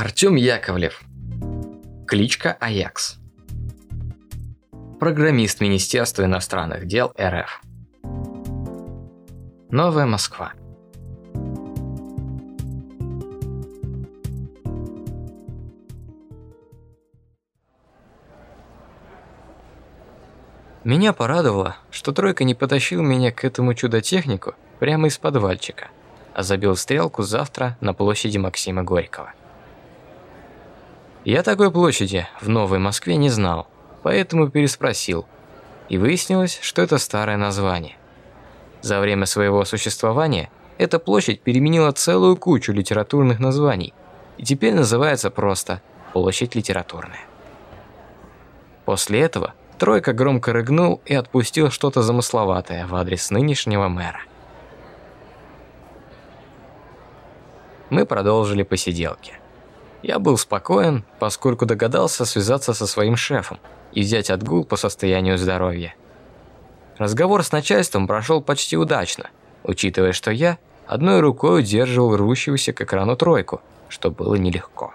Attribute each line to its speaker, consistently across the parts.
Speaker 1: Артем Яковлев. Кличка Аякс. Программист Министерства иностранных дел РФ. Новая Москва. Меня порадовало, что тройка не потащил меня к этому чудо-технику прямо из подвальчика, а забил стрелку завтра на площади Максима Горького. Я такой площади в Новой Москве не знал, поэтому переспросил. И выяснилось, что это старое название. За время своего существования эта площадь переменила целую кучу литературных названий и теперь называется просто Площадь литературная. После этого Тройка громко рыгнул и отпустил что-то замысловатое в адрес нынешнего мэра. Мы продолжили посиделки. Я был спокоен, поскольку догадался связаться со своим шефом и взять отгул по состоянию здоровья. Разговор с начальством прошел почти удачно, учитывая, что я одной рукой удерживал рвущуюся к экрану тройку, что было нелегко.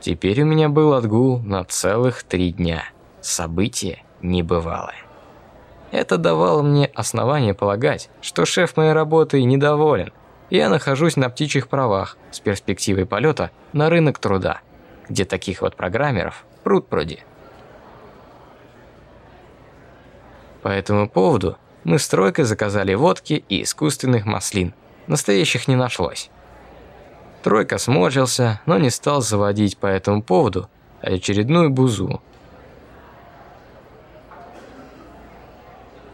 Speaker 1: Теперь у меня был отгул на целых три дня. Событие небывалое. Это давало мне основание полагать, что шеф моей работы недоволен, я нахожусь на птичьих правах с перспективой полета на рынок труда, где таких вот программеров пруд пруди. По этому поводу мы с тройкой заказали водки и искусственных маслин. Настоящих не нашлось. Тройка сморщился, но не стал заводить по этому поводу очередную бузу.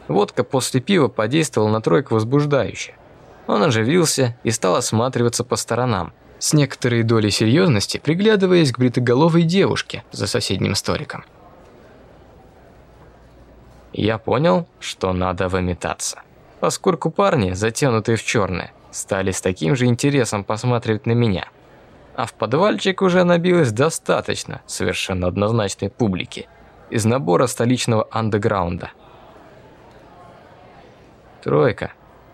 Speaker 1: Водка после пива подействовала на тройку возбуждающе. Он оживился и стал осматриваться по сторонам, с некоторой долей серьезности приглядываясь к бритоголовой девушке за соседним столиком. Я понял, что надо выметаться, поскольку парни, затянутые в черное, стали с таким же интересом посматривать на меня. А в подвальчик уже набилось достаточно совершенно однозначной публики из набора столичного андеграунда. Тройка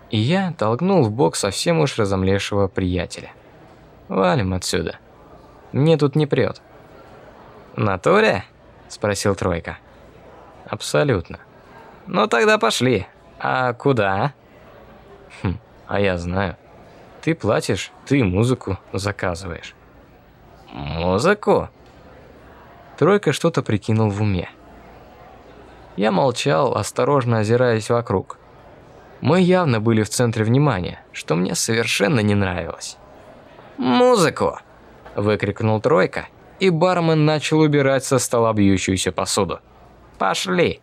Speaker 1: и я толкнул в бок совсем уж разомлевшего приятеля. «Валим отсюда. Мне тут не прет». «Натуре?» – спросил Тройка. «Абсолютно». «Ну тогда пошли. А куда?» «Хм, а я знаю. Ты платишь, ты музыку заказываешь». «Музыку?» Тройка что-то прикинул в уме. Я молчал, осторожно озираясь вокруг. Мы явно были в центре внимания, что мне совершенно не нравилось. «Музыку!» – выкрикнул Тройка, и бармен начал убирать со стола бьющуюся посуду. «Пошли!»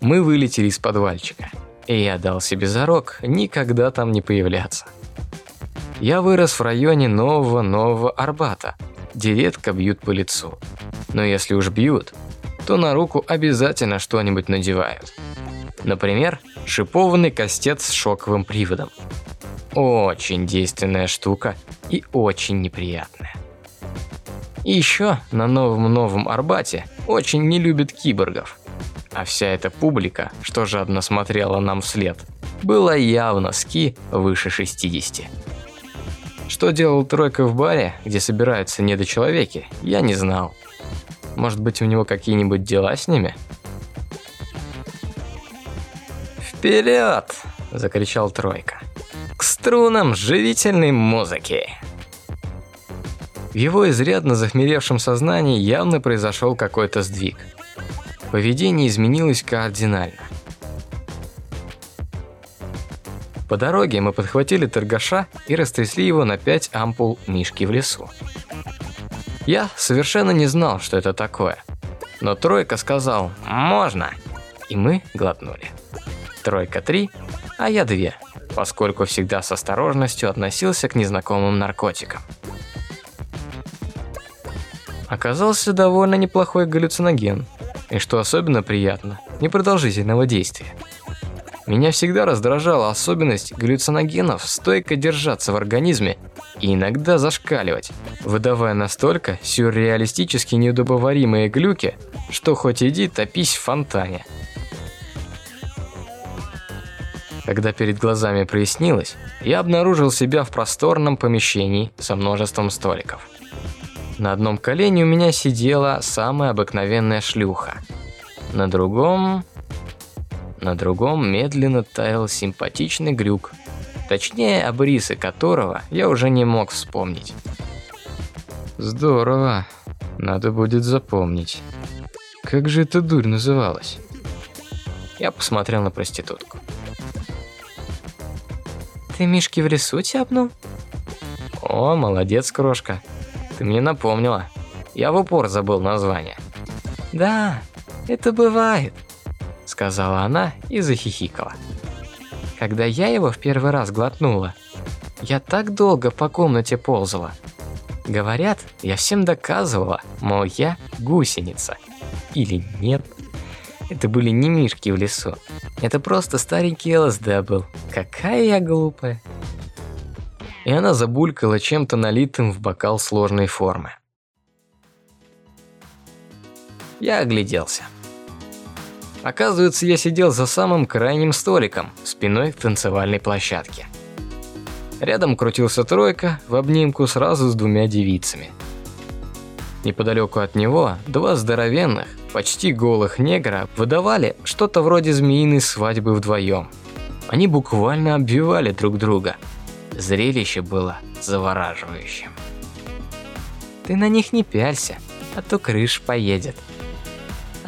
Speaker 1: Мы вылетели из подвальчика, и я дал себе зарок никогда там не появляться. Я вырос в районе нового-нового Арбата, где редко бьют по лицу. Но если уж бьют, то на руку обязательно что-нибудь надевают. Например, шипованный кастет с шоковым приводом. Очень действенная штука и очень неприятная. И еще на новом-новом Арбате очень не любят киборгов. А вся эта публика, что жадно смотрела нам вслед, была явно ски выше 60. Что делал Тройка в баре, где собираются недочеловеки, я не знал. Может быть, у него какие-нибудь дела с ними? «Вперед!» – закричал Тройка. «К струнам живительной музыки!» В его изрядно захмелевшем сознании явно произошел какой-то сдвиг. Поведение изменилось кардинально. По дороге мы подхватили торгаша и растрясли его на пять ампул мишки в лесу. Я совершенно не знал, что это такое. Но тройка сказал «можно», и мы глотнули. Тройка три, а я две, поскольку всегда с осторожностью относился к незнакомым наркотикам. Оказался довольно неплохой галлюциноген, и что особенно приятно, непродолжительного действия. Меня всегда раздражала особенность галлюциногенов стойко держаться в организме и иногда зашкаливать, выдавая настолько сюрреалистически неудобоваримые глюки, что хоть иди топись в фонтане. Когда перед глазами прояснилось, я обнаружил себя в просторном помещении со множеством столиков. На одном колене у меня сидела самая обыкновенная шлюха. На другом... На другом медленно таял симпатичный грюк. Точнее, обрисы которого я уже не мог вспомнить. Здорово. Надо будет запомнить. Как же эта дурь называлась? Я посмотрел на проститутку.
Speaker 2: Ты Мишки в лесу тяпнул?
Speaker 1: О, молодец, крошка. Ты мне напомнила. Я в упор забыл название.
Speaker 2: Да, это бывает,
Speaker 1: сказала она и захихикала.
Speaker 2: Когда я его в первый раз глотнула, я так долго по комнате ползала. Говорят, я всем доказывала, мол, я гусеница. Или нет. Это были не мишки в лесу. Это просто старенький ЛСД был. Какая я глупая.
Speaker 1: И она забулькала чем-то налитым в бокал сложной формы. Я огляделся. Оказывается, я сидел за самым крайним столиком, спиной к танцевальной площадке. Рядом крутился тройка в обнимку сразу с двумя девицами. Неподалеку от него два здоровенных, почти голых негра выдавали что-то вроде змеиной свадьбы вдвоем. Они буквально обвивали друг друга. Зрелище было завораживающим.
Speaker 2: Ты на них не пялься, а то крыш поедет.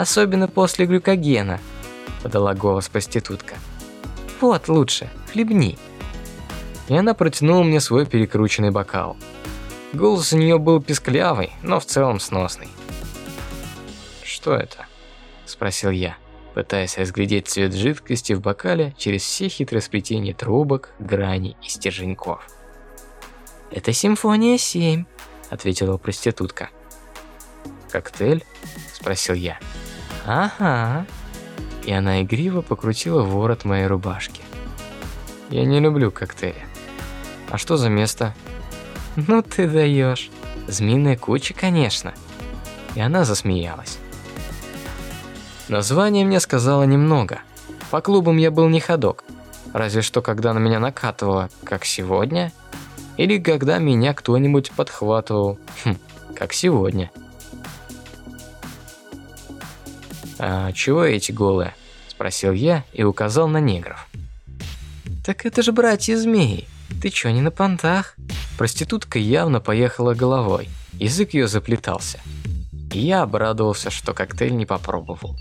Speaker 2: Особенно после глюкогена, подала голос проститутка. Вот лучше, хлебни.
Speaker 1: И она протянула мне свой перекрученный бокал. Голос у нее был писклявый, но в целом сносный. «Что это?» – спросил я, пытаясь разглядеть цвет жидкости в бокале через все хитросплетения трубок, граней и стерженьков.
Speaker 2: «Это симфония 7», – ответила проститутка.
Speaker 1: «Коктейль?» – спросил я.
Speaker 2: «Ага».
Speaker 1: И она игриво покрутила ворот моей рубашки. «Я не люблю коктейли. А что за место?»
Speaker 2: «Ну ты даешь. Змеиная куча, конечно».
Speaker 1: И она засмеялась. Название мне сказала немного. По клубам я был не ходок. Разве что когда на меня накатывало, как сегодня, или когда меня кто-нибудь подхватывал, хм, как сегодня. «А чего эти голые?» – спросил я и указал на негров.
Speaker 2: «Так это же братья-змеи. Ты чё, не на понтах?»
Speaker 1: Проститутка явно поехала головой, язык ее заплетался. И я обрадовался, что коктейль не попробовал.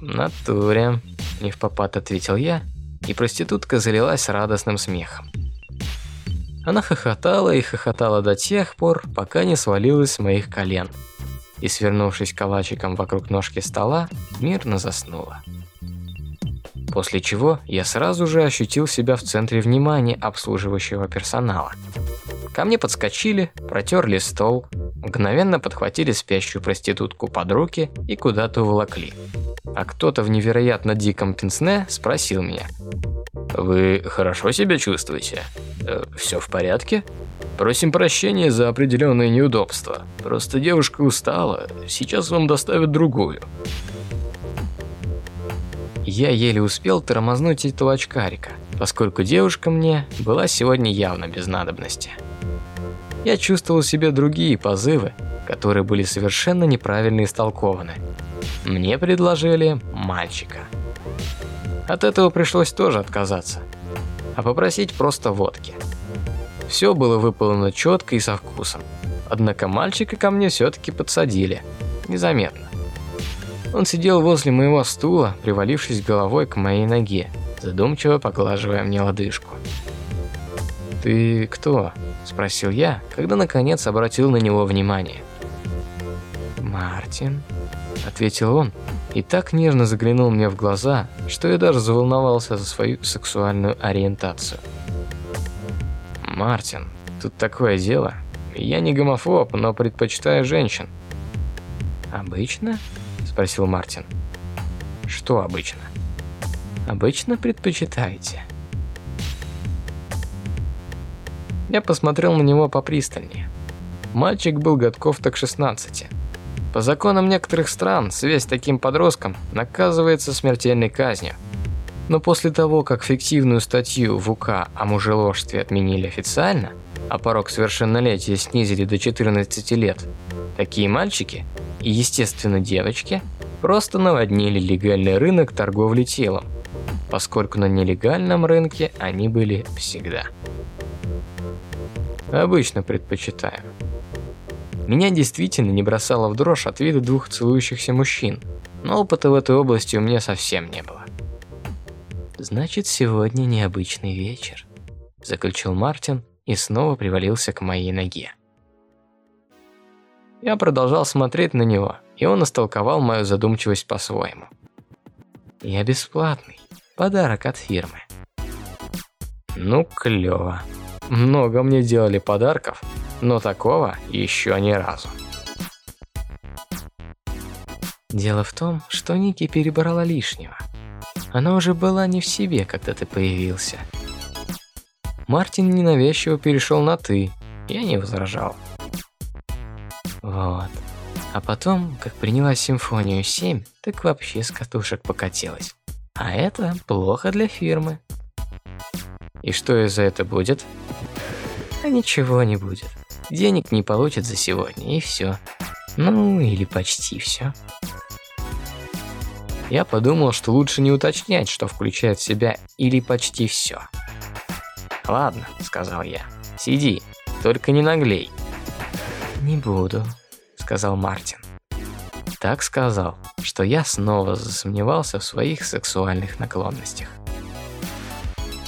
Speaker 1: «Натуре», – не в попад ответил я, и проститутка залилась радостным смехом. Она хохотала и хохотала до тех пор, пока не свалилась с моих колен. И, свернувшись калачиком вокруг ножки стола, мирно заснула. После чего я сразу же ощутил себя в центре внимания обслуживающего персонала. Ко мне подскочили, протерли стол, мгновенно подхватили спящую проститутку под руки и куда-то уволокли. А кто-то в невероятно диком пенсне спросил меня. «Вы хорошо себя чувствуете? Э, все в порядке? Просим прощения за определенные неудобства. Просто девушка устала, сейчас вам доставят другую». Я еле успел тормознуть этого очкарика, поскольку девушка мне была сегодня явно без надобности. Я чувствовал в себе другие позывы, которые были совершенно неправильно истолкованы. Мне предложили мальчика. От этого пришлось тоже отказаться, а попросить просто водки. Все было выполнено четко и со вкусом. Однако мальчика ко мне все-таки подсадили. Незаметно. Он сидел возле моего стула, привалившись головой к моей ноге, задумчиво поглаживая мне лодыжку. «Ты кто?» – спросил я, когда наконец обратил на него внимание.
Speaker 2: «Мартин», –
Speaker 1: ответил он, и так нежно заглянул мне в глаза, что я даже заволновался за свою сексуальную ориентацию. «Мартин, тут такое дело. Я не гомофоб, но предпочитаю женщин».
Speaker 2: «Обычно?»
Speaker 1: спросил Мартин. Что обычно?
Speaker 2: Обычно предпочитаете.
Speaker 1: Я посмотрел на него попристальнее. Мальчик был годков так 16. По законам некоторых стран связь с таким подростком наказывается смертельной казнью. Но после того, как фиктивную статью в УК о мужеложстве отменили официально, а порог совершеннолетия снизили до 14 лет, такие мальчики и, естественно, девочки просто наводнили легальный рынок торговли телом, поскольку на нелегальном рынке они были всегда. Обычно предпочитаю. Меня действительно не бросало в дрожь от вида двух целующихся мужчин, но опыта в этой области у меня совсем не было.
Speaker 2: Значит, сегодня необычный вечер, заключил Мартин и снова привалился к моей ноге.
Speaker 1: Я продолжал смотреть на него, и он истолковал мою задумчивость по-своему.
Speaker 2: Я бесплатный, подарок от фирмы.
Speaker 1: Ну, клево. Много мне делали подарков, но такого еще ни разу.
Speaker 2: Дело в том, что Ники перебрала лишнего. Она уже была не в себе, когда ты появился.
Speaker 1: Мартин ненавязчиво перешел на «ты». Я не возражал.
Speaker 2: Вот. А потом, как приняла симфонию 7, так вообще с катушек покатилась. А это плохо для фирмы.
Speaker 1: И что из-за это будет?
Speaker 2: А ничего не будет. Денег не получит за сегодня, и все. Ну, или почти все.
Speaker 1: Я подумал, что лучше не уточнять, что включает в себя или почти все. «Ладно», — сказал я, — «сиди, только не наглей».
Speaker 2: «Не буду», — сказал Мартин.
Speaker 1: Так сказал, что я снова засомневался в своих сексуальных наклонностях.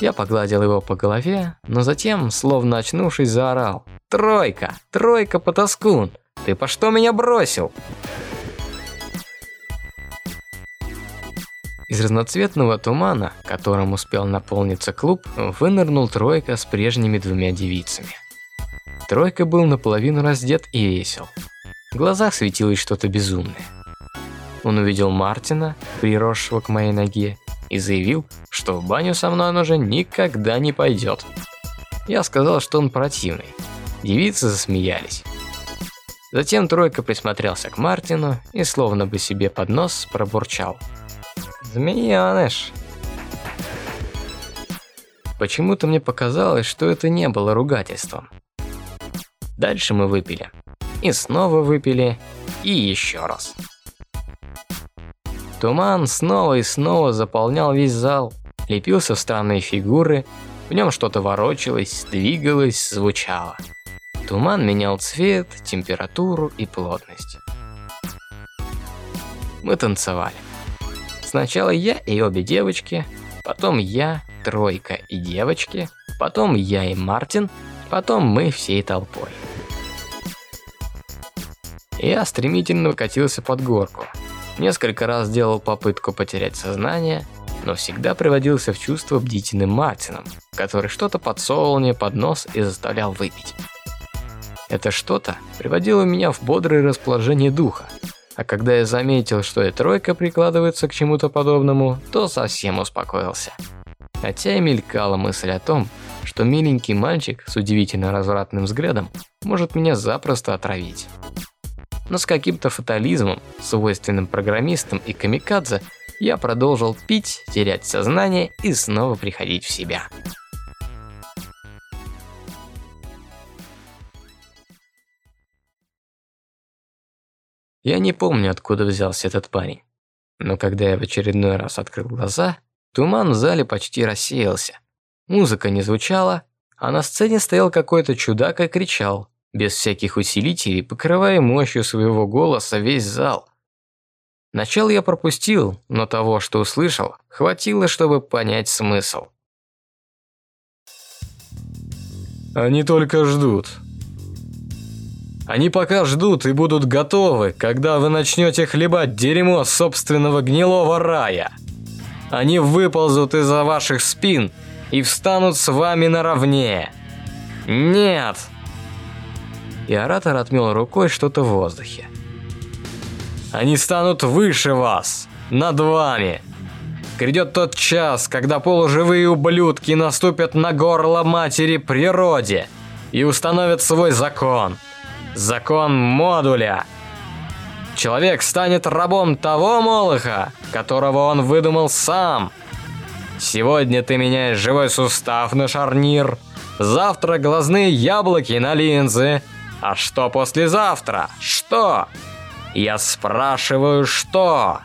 Speaker 1: Я погладил его по голове, но затем, словно очнувшись, заорал. «Тройка! Тройка, потаскун! Ты по что меня бросил?» Из разноцветного тумана, которым успел наполниться клуб, вынырнул Тройка с прежними двумя девицами. Тройка был наполовину раздет и весел. В глазах светилось что-то безумное. Он увидел Мартина, приросшего к моей ноге, и заявил, что в баню со мной он уже никогда не пойдет. Я сказал, что он противный. Девицы засмеялись. Затем тройка присмотрелся к Мартину и словно бы себе под нос пробурчал. «Змеёныш!» Почему-то мне показалось, что это не было ругательством. Дальше мы выпили. И снова выпили. И еще раз. Туман снова и снова заполнял весь зал, лепился в странные фигуры, в нем что-то ворочалось, двигалось, звучало. Туман менял цвет, температуру и плотность. Мы танцевали. Сначала я и обе девочки, потом я, тройка и девочки, потом я и Мартин, потом мы всей толпой. Я стремительно катился под горку, Несколько раз делал попытку потерять сознание, но всегда приводился в чувство бдительным Мартином, который что-то подсовывал мне под нос и заставлял выпить. Это что-то приводило меня в бодрое расположение духа, а когда я заметил, что и тройка прикладывается к чему-то подобному, то совсем успокоился. Хотя и мелькала мысль о том, что миленький мальчик с удивительно развратным взглядом может меня запросто отравить но с каким-то фатализмом, свойственным программистам и камикадзе, я продолжил пить, терять сознание и снова приходить в себя. Я не помню, откуда взялся этот парень. Но когда я в очередной раз открыл глаза, туман в зале почти рассеялся. Музыка не звучала, а на сцене стоял какой-то чудак и кричал, без всяких усилителей, покрывая мощью своего голоса весь зал. Начало я пропустил, но того, что услышал, хватило, чтобы понять смысл. Они только ждут. Они пока ждут и будут готовы, когда вы начнете хлебать дерьмо собственного гнилого рая. Они выползут из-за ваших спин и встанут с вами наравне. Нет! и оратор отмел рукой что-то в воздухе. «Они станут выше вас, над вами. Грядет тот час, когда полуживые ублюдки наступят на горло матери природе и установят свой закон. Закон модуля. Человек станет рабом того Молоха, которого он выдумал сам. Сегодня ты меняешь живой сустав на шарнир, завтра глазные яблоки на линзы. А что послезавтра? Что? Я спрашиваю, что?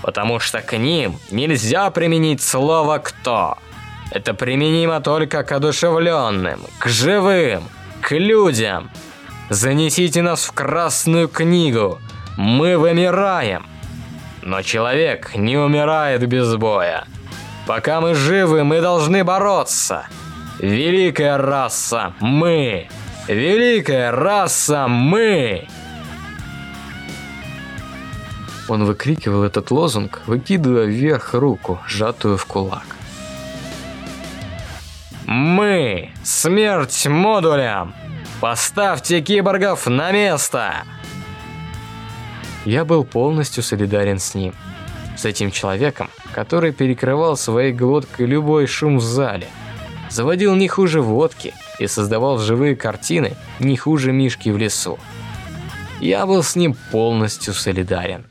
Speaker 1: Потому что к ним нельзя применить слово «кто». Это применимо только к одушевленным, к живым, к людям. Занесите нас в Красную книгу. Мы вымираем. Но человек не умирает без боя. Пока мы живы, мы должны бороться. Великая раса – мы. Великая раса – мы.
Speaker 2: Он выкрикивал этот лозунг, выкидывая вверх руку, сжатую в кулак.
Speaker 1: Мы! Смерть модулям! Поставьте киборгов на место!
Speaker 2: Я был полностью солидарен с ним. С этим человеком, который перекрывал своей глоткой любой шум в зале. Заводил не хуже водки и создавал живые картины не хуже Мишки в лесу. Я был с ним полностью солидарен.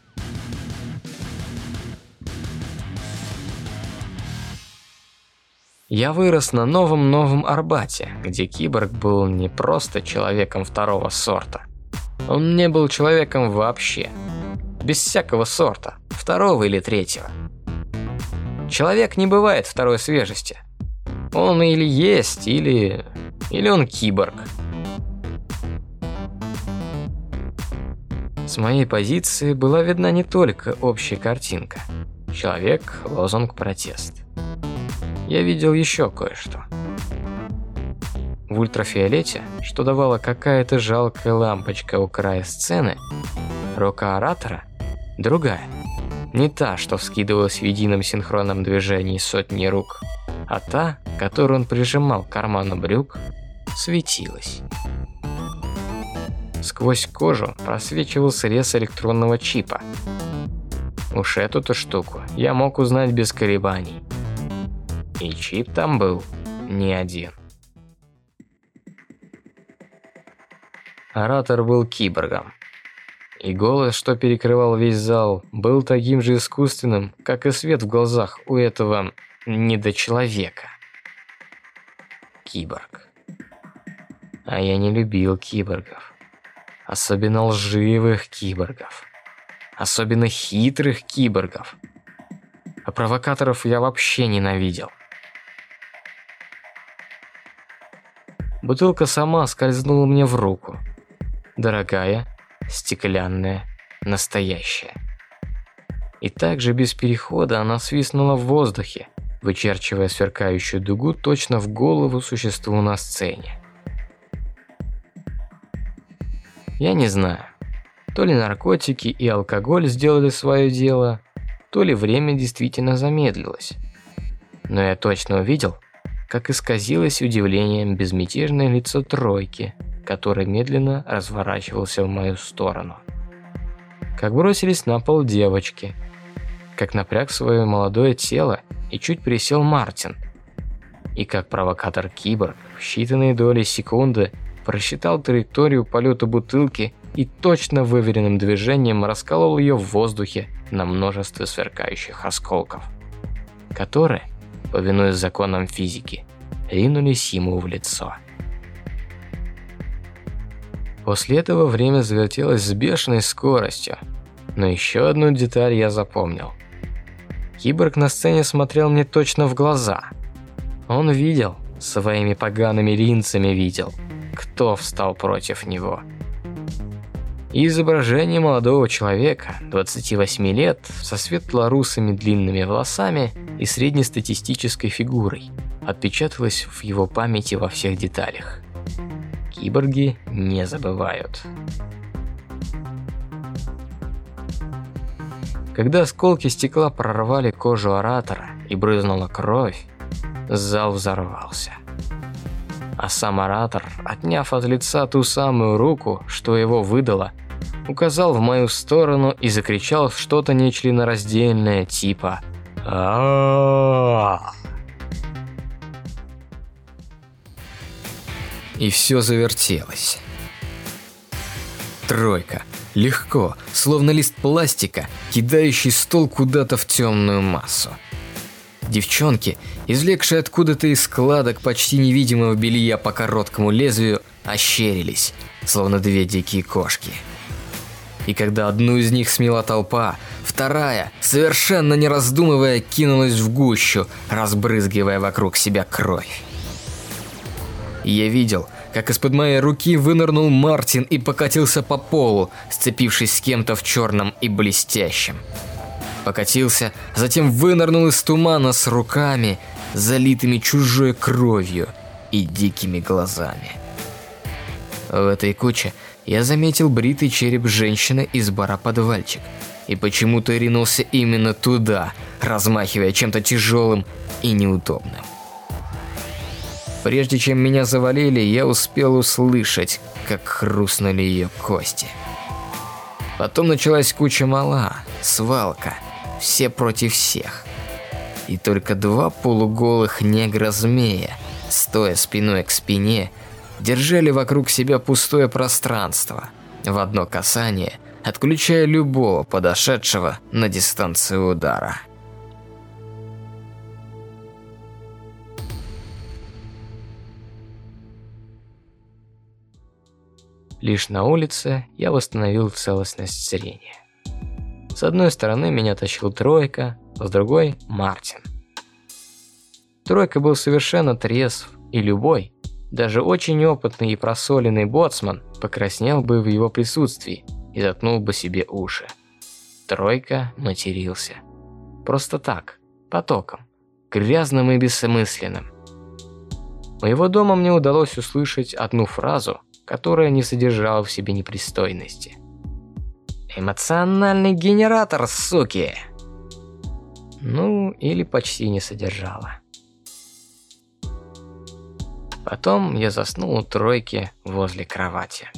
Speaker 2: Я вырос на новом-новом Арбате, где киборг был не просто человеком второго сорта. Он не был человеком вообще. Без всякого сорта, второго или третьего. Человек не бывает второй свежести. Он или есть, или... или он киборг. С моей позиции была видна не только общая картинка. Человек, лозунг, протест я видел еще кое-что. В ультрафиолете, что давала какая-то жалкая лампочка у края сцены, рука оратора другая. Не та, что вскидывалась в едином синхронном движении сотни рук, а та, которую он прижимал к карману брюк, светилась. Сквозь кожу просвечивал срез электронного чипа. Уж эту-то штуку я мог узнать без колебаний. И чип там был не один. Оратор был киборгом. И голос, что перекрывал весь зал, был таким же искусственным, как и свет в глазах у этого недочеловека. Киборг. А я не любил киборгов. Особенно лживых киборгов. Особенно хитрых киборгов. А провокаторов я вообще ненавидел. Бутылка сама скользнула мне в руку. Дорогая, стеклянная, настоящая. И также без перехода она свистнула в воздухе, вычерчивая сверкающую дугу точно в голову существу на сцене. Я не знаю, то ли наркотики и алкоголь сделали свое дело, то ли время действительно замедлилось. Но я точно увидел, как исказилось удивлением безмятежное лицо тройки, который медленно разворачивался в мою сторону. Как бросились на пол девочки, как напряг свое молодое тело и чуть присел Мартин, и как провокатор-киборг в считанные доли секунды просчитал траекторию полета бутылки и точно выверенным движением расколол ее в воздухе на множество сверкающих осколков, которые повинуясь законам физики, ринулись ему в лицо. После этого время завертелось с бешеной скоростью, но еще одну деталь я запомнил. Киборг на сцене смотрел мне точно в глаза. Он видел, своими погаными линзами видел, кто встал против него. Изображение молодого человека, 28 лет, со светло-русыми длинными волосами и среднестатистической фигурой, отпечаталось в его памяти во всех деталях. Киборги не забывают. Когда осколки стекла прорвали кожу оратора и брызнула кровь, зал взорвался а сам оратор, отняв от лица ту самую руку, что его выдало, указал в мою сторону и закричал что-то нечленораздельное, типа а И все завертелось. Тройка. Легко, словно лист пластика, кидающий стол куда-то в темную массу.
Speaker 1: Девчонки, извлекшие откуда-то из складок почти невидимого белья по короткому лезвию, ощерились, словно две дикие кошки. И когда одну из них смела толпа, вторая, совершенно не раздумывая, кинулась в гущу, разбрызгивая вокруг себя кровь. Я видел, как из-под моей руки вынырнул Мартин и покатился по полу, сцепившись с кем-то в черном и блестящем. Покатился, затем вынырнул из тумана с руками, залитыми чужой кровью и дикими глазами. В этой куче я заметил бритый череп женщины из бара «Подвальчик» и почему-то ринулся именно туда, размахивая чем-то тяжелым и неудобным. Прежде чем меня завалили, я успел услышать, как хрустнули ее кости. Потом началась куча мала, свалка, все против всех. И только два полуголых негра-змея, стоя спиной к спине, держали вокруг себя пустое пространство, в одно касание, отключая любого подошедшего на дистанцию удара.
Speaker 2: Лишь на улице я восстановил целостность зрения. С одной стороны меня тащил Тройка, с другой – Мартин. Тройка был совершенно трезв, и любой, даже очень опытный и просоленный боцман покраснел бы в его присутствии и заткнул бы себе уши. Тройка матерился. Просто так, потоком, грязным и бессмысленным. Моего дома мне удалось услышать одну фразу, которая не содержала в себе непристойности. «Эмоциональный генератор, суки!» Ну, или почти не содержала. Потом я заснул у тройки возле кровати.